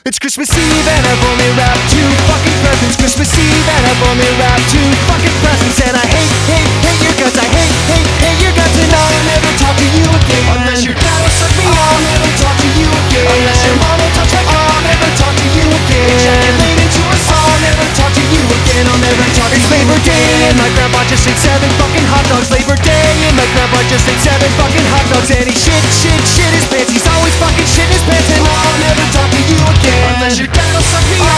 It's Christmas Eve and I've only wrapped two fucking presents. Christmas Eve and I've only wrapped two fucking presents. And I hate, hate, hate your guts. I hate, hate, hate your guts. And I'll never talk to you again. Unless your dad will suck me I'll never talk to you again. Unless your will touch my I'll never talk to you again. Ejaculate into a song. I'll never talk to you again. I'll never talk. It's Labor Day and my grandpa just ate seven fucking hot dogs. Labor Day and my grandpa just ate seven fucking hot dogs. And Mas eu saber